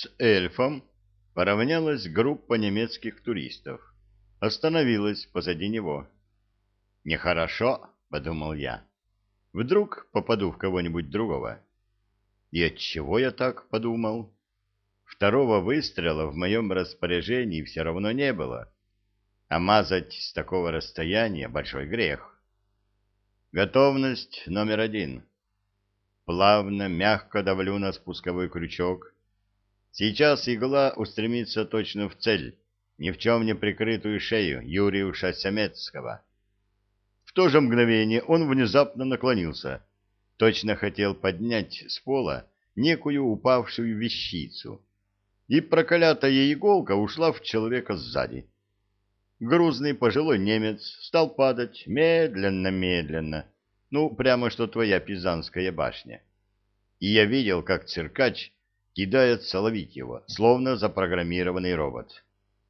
С эльфом поравнялась группа немецких туристов. Остановилась позади него. «Нехорошо», — подумал я. «Вдруг попаду в кого-нибудь другого». И отчего я так подумал? Второго выстрела в моем распоряжении все равно не было. А мазать с такого расстояния — большой грех. Готовность номер один. Плавно, мягко давлю на спусковой крючок. Сейчас игла устремится точно в цель, ни в чем не прикрытую шею Юриуша Семецкого. В то же мгновение он внезапно наклонился, точно хотел поднять с пола некую упавшую вещицу, и проклятая иголка ушла в человека сзади. Грузный пожилой немец стал падать медленно-медленно, ну, прямо что твоя Пизанская башня. И я видел, как циркач кидается ловить его, словно запрограммированный робот.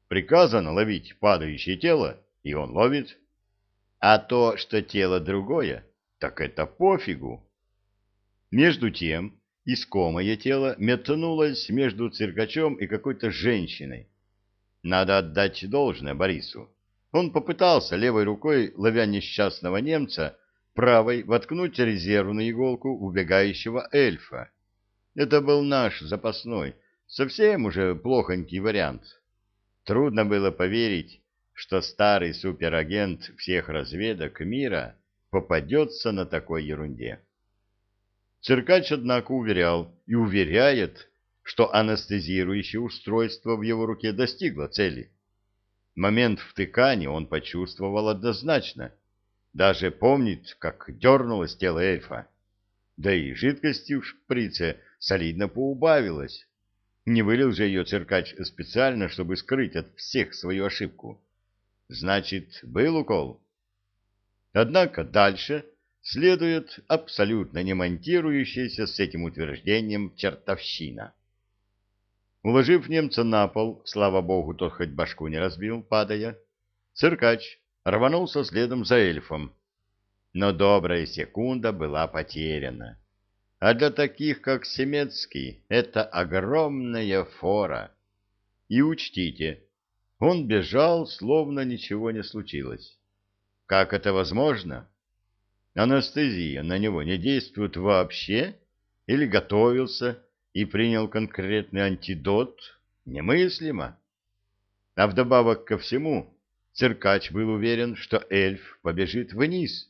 Приказано ловить падающее тело, и он ловит. А то, что тело другое, так это пофигу. Между тем, искомое тело метнулось между циркачом и какой-то женщиной. Надо отдать должное Борису. Он попытался левой рукой, ловя несчастного немца, правой воткнуть резервную иголку убегающего эльфа. Это был наш запасной, совсем уже плохонький вариант. Трудно было поверить, что старый суперагент всех разведок мира попадется на такой ерунде. Циркач, однако, уверял и уверяет, что анестезирующее устройство в его руке достигло цели. Момент втыкания он почувствовал однозначно. Даже помнит, как дернулось тело эльфа. Да и жидкости в шприце солидно поубавилось. Не вылил же ее циркач специально, чтобы скрыть от всех свою ошибку. Значит, был укол. Однако дальше следует абсолютно не монтирующаяся с этим утверждением чертовщина. Уложив немца на пол, слава богу, тот хоть башку не разбил, падая, циркач рванулся следом за эльфом. Но добрая секунда была потеряна. А для таких, как Семецкий, это огромная фора. И учтите, он бежал, словно ничего не случилось. Как это возможно? Анестезия на него не действует вообще? Или готовился и принял конкретный антидот? Немыслимо. А вдобавок ко всему, циркач был уверен, что эльф побежит вниз,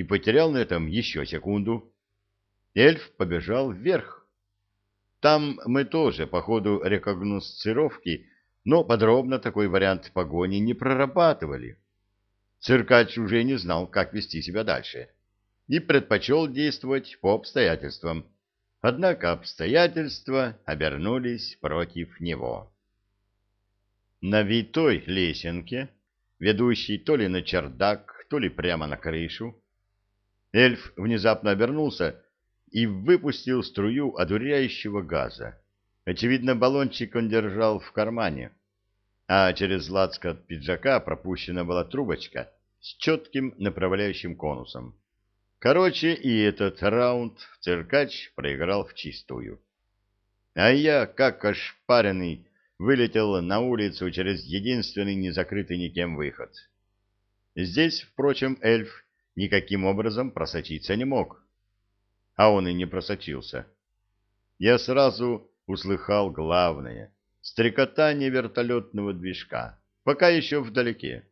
и потерял на этом еще секунду. Эльф побежал вверх. Там мы тоже по ходу рекогносцировки, но подробно такой вариант погони не прорабатывали. Циркач уже не знал, как вести себя дальше, и предпочел действовать по обстоятельствам. Однако обстоятельства обернулись против него. На витой лесенке, ведущей то ли на чердак, то ли прямо на крышу, эльф внезапно обернулся и выпустил струю одуряющего газа. Очевидно, баллончик он держал в кармане а через лацкот пиджака пропущена была трубочка с четким направляющим конусом. Короче, и этот раунд циркач проиграл в чистую. А я, как ошпаренный, вылетел на улицу через единственный незакрытый никем выход. Здесь, впрочем, эльф никаким образом просочиться не мог. А он и не просочился. Я сразу услыхал главное — стрекотание вертолетного движка, пока еще вдалеке.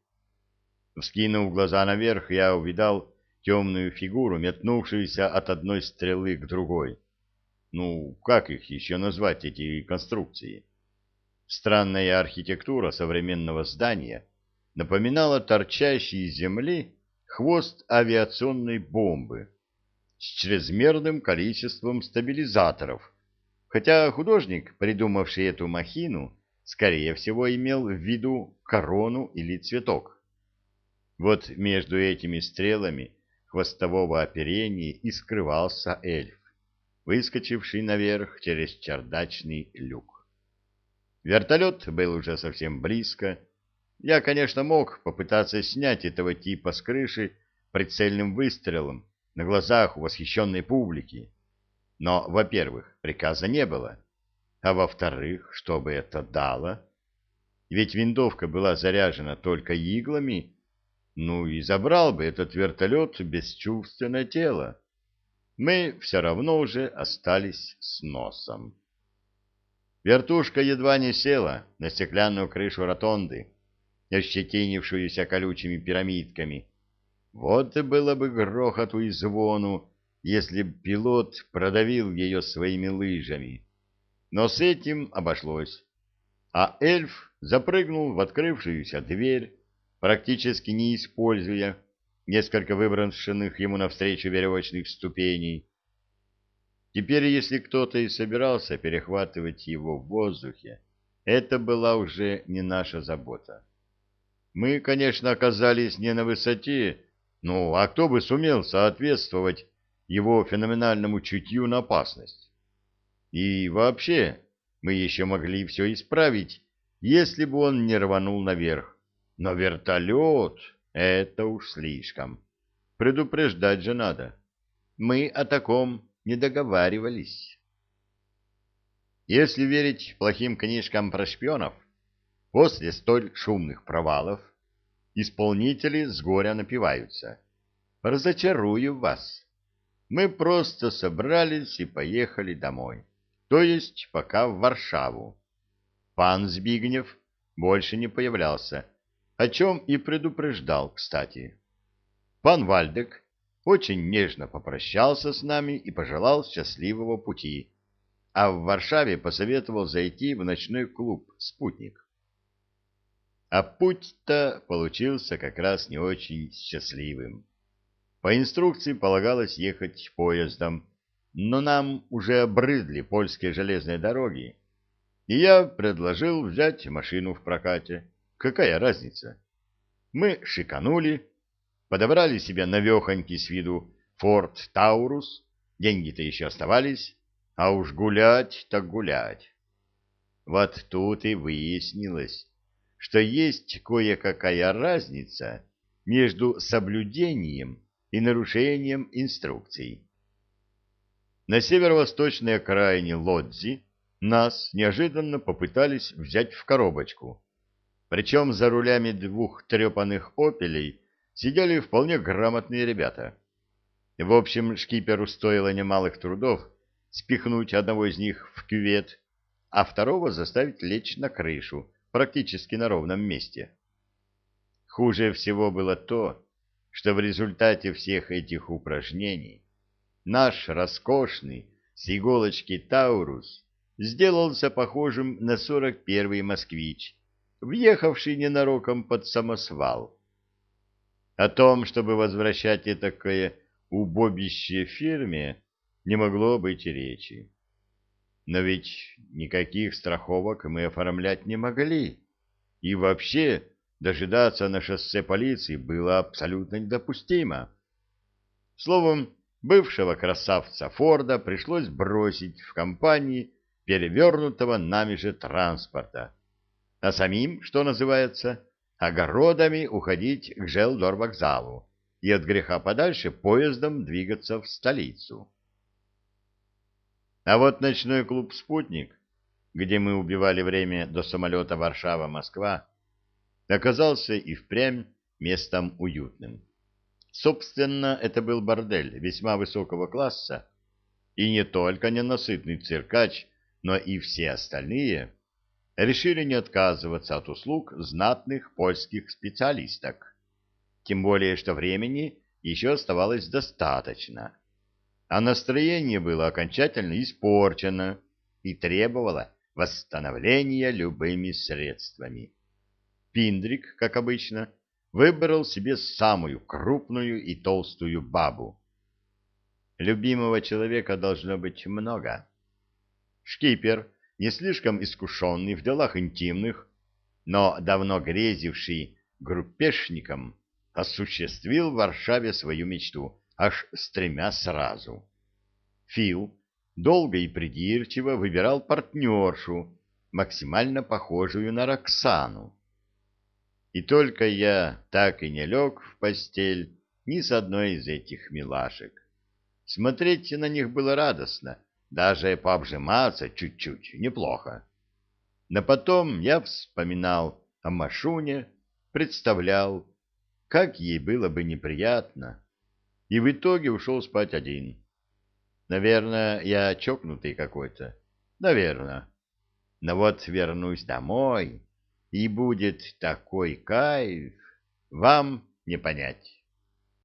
Вскинув глаза наверх, я увидал темную фигуру, метнувшуюся от одной стрелы к другой. Ну, как их еще назвать, эти конструкции? Странная архитектура современного здания напоминала торчащий из земли хвост авиационной бомбы с чрезмерным количеством стабилизаторов — хотя художник, придумавший эту махину, скорее всего имел в виду корону или цветок. Вот между этими стрелами хвостового оперения и скрывался эльф, выскочивший наверх через чердачный люк. Вертолет был уже совсем близко. Я, конечно, мог попытаться снять этого типа с крыши прицельным выстрелом на глазах у восхищенной публики. Но, во-первых, приказа не было. А во-вторых, что бы это дало? Ведь винтовка была заряжена только иглами, ну и забрал бы этот вертолет бесчувственное тело. Мы все равно уже остались с носом. Вертушка едва не села на стеклянную крышу ротонды, ощетинившуюся колючими пирамидками. Вот и было бы грохоту и звону, если б пилот продавил ее своими лыжами. Но с этим обошлось. А эльф запрыгнул в открывшуюся дверь, практически не используя несколько выброшенных ему навстречу веревочных ступеней. Теперь, если кто-то и собирался перехватывать его в воздухе, это была уже не наша забота. Мы, конечно, оказались не на высоте, ну, а кто бы сумел соответствовать его феноменальному чутью на опасность? И вообще, мы еще могли все исправить, если бы он не рванул наверх. Но вертолет — это уж слишком. Предупреждать же надо. Мы о таком не договаривались. Если верить плохим книжкам про шпионов, после столь шумных провалов исполнители с горя напиваются. Разочарую вас. Мы просто собрались и поехали домой. То есть пока в Варшаву. Пан Збигнев больше не появлялся, о чем и предупреждал, кстати. Пан Вальдек очень нежно попрощался с нами и пожелал счастливого пути, а в Варшаве посоветовал зайти в ночной клуб «Спутник». А путь-то получился как раз не очень счастливым. По инструкции полагалось ехать поездом, но нам уже обрыдли польские железные дороги, и я предложил взять машину в прокате. Какая разница? Мы шиканули, подобрали себе навехонький с виду Форд Таурус, деньги-то еще оставались, а уж гулять так гулять. Вот тут и выяснилось, что есть кое-какая разница между соблюдением и нарушением инструкций. На северо-восточной окраине Лодзи нас неожиданно попытались взять в коробочку. Причем за рулями двух трепанных «Опелей» сидели вполне грамотные ребята. В общем, шкиперу стоило немалых трудов спихнуть одного из них в кювет, а второго заставить лечь на крышу, практически на ровном месте. Хуже всего было то, что в результате всех этих упражнений наш роскошный с иголочки Таурус сделался похожим на 41-й москвич, въехавший ненароком под самосвал. О том, чтобы возвращать такое убобище фирме, не могло быть и речи. Но ведь никаких страховок мы оформлять не могли. И вообще дожидаться на шоссе полиции было абсолютно недопустимо. Словом, бывшего красавца Форда пришлось бросить в компании перевернутого нами же транспорта, а самим, что называется, огородами уходить к желдор-вокзалу и от греха подальше поездом двигаться в столицу. А вот ночной клуб «Спутник», где мы убивали время до самолета Варшава-Москва, оказался и впрямь местом уютным. Собственно, это был бордель весьма высокого класса, и не только ненасытный циркач но и все остальные решили не отказываться от услуг знатных польских специалисток. Тем более, что времени еще оставалось достаточно, а настроение было окончательно испорчено и требовало восстановления любыми средствами. Пиндрик, как обычно, выбрал себе самую крупную и толстую бабу. Любимого человека должно быть много. Шкипер, не слишком искушенный в делах интимных, но давно грезивший группешником, осуществил в Варшаве свою мечту аж с тремя сразу. Фил долго и придирчиво выбирал партнершу, максимально похожую на Роксану. И только я так и не лег в постель ни с одной из этих милашек. Смотреть на них было радостно, даже пообжиматься чуть-чуть неплохо. Но потом я вспоминал о Машуне, представлял, как ей было бы неприятно, и в итоге ушел спать один. Наверное, я чокнутый какой-то. Наверное. Но вот вернусь домой, и будет такой кайф, вам не понять.